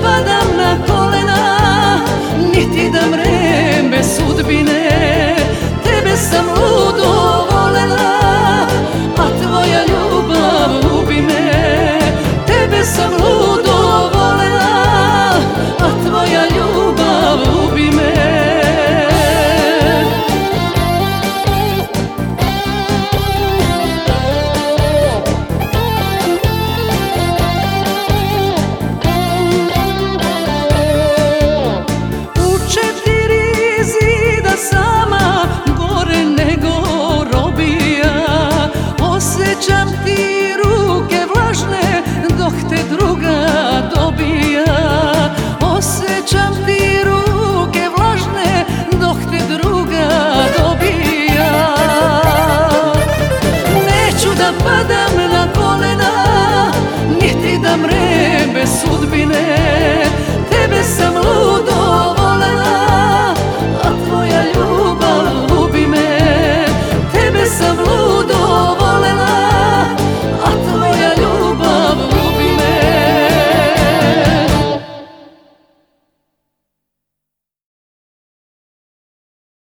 spadam na kolena